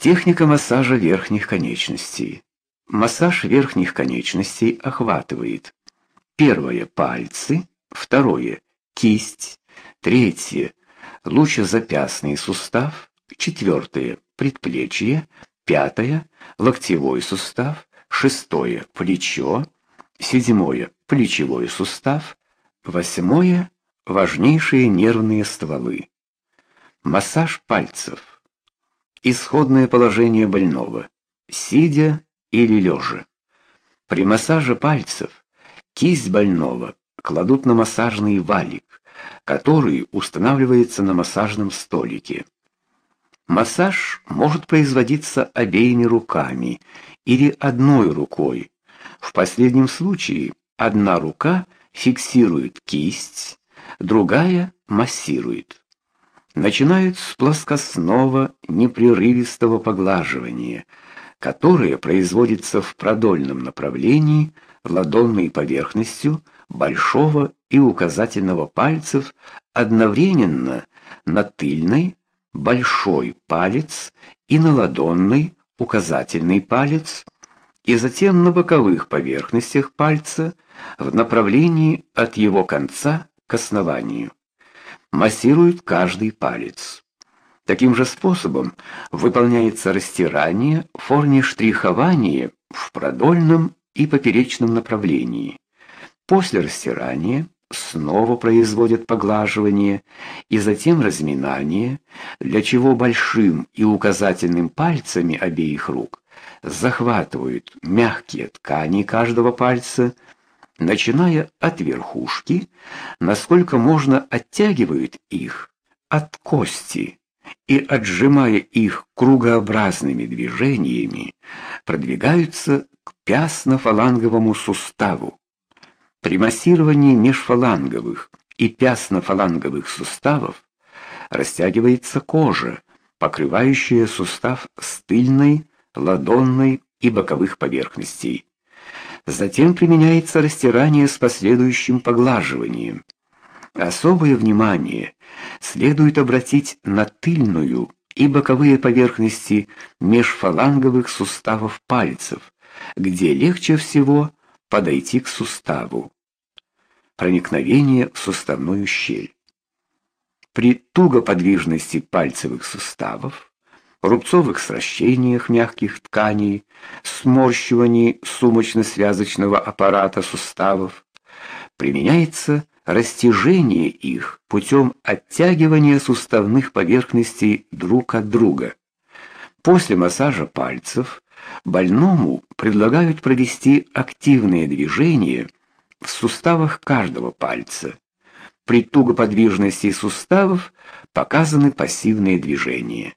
Техника массажа верхних конечностей. Массаж верхних конечностей охватывает первое пальцы, второе кисть, третье лучезапястный сустав, четвертое предплечье, пятое локтевой сустав, шестое плечо, седьмое плечевой сустав, восьмое важнейшие нервные стволы. Массаж пальцев. Исходное положение больного: сидя или лежа. При массаже пальцев кисть больного кладут на массажный валик, который устанавливается на массажном столике. Массаж может производиться обеими руками или одной рукой. В последнем случае одна рука фиксирует кисть, другая массирует. Начинают с плоскостного непрерывистого поглаживания, которое производится в продольном направлении ладонной поверхностью большого и указательного пальцев одновременно на тыльной большой палец и на ладонный указательный палец, и затем на боковых поверхностях пальца в направлении от его конца к основанию. Массируют каждый палец. Таким же способом выполняется растирание штрихования в продольном и поперечном направлении. После растирания снова производят поглаживание и затем разминание, для чего большим и указательным пальцами обеих рук захватывают мягкие ткани каждого пальца, начиная от верхушки, насколько можно оттягивают их от кости и отжимая их кругообразными движениями, продвигаются к пястно-фаланговому суставу. При массировании межфаланговых и пястно-фаланговых суставов растягивается кожа, покрывающая сустав с тыльной, ладонной и боковых поверхностей. Затем применяется растирание с последующим поглаживанием. Особое внимание следует обратить на тыльную и боковые поверхности межфаланговых суставов пальцев, где легче всего подойти к суставу. Проникновение в суставную щель. При тугоподвижности пальцевых суставов, рубцовых сращениях мягких тканей, сморщивании сумочно-связочного аппарата суставов применяется растяжение их путем оттягивания суставных поверхностей друг от друга. После массажа пальцев больному предлагают провести активные движения в суставах каждого пальца. При тугоподвижности суставов показаны пассивные движения.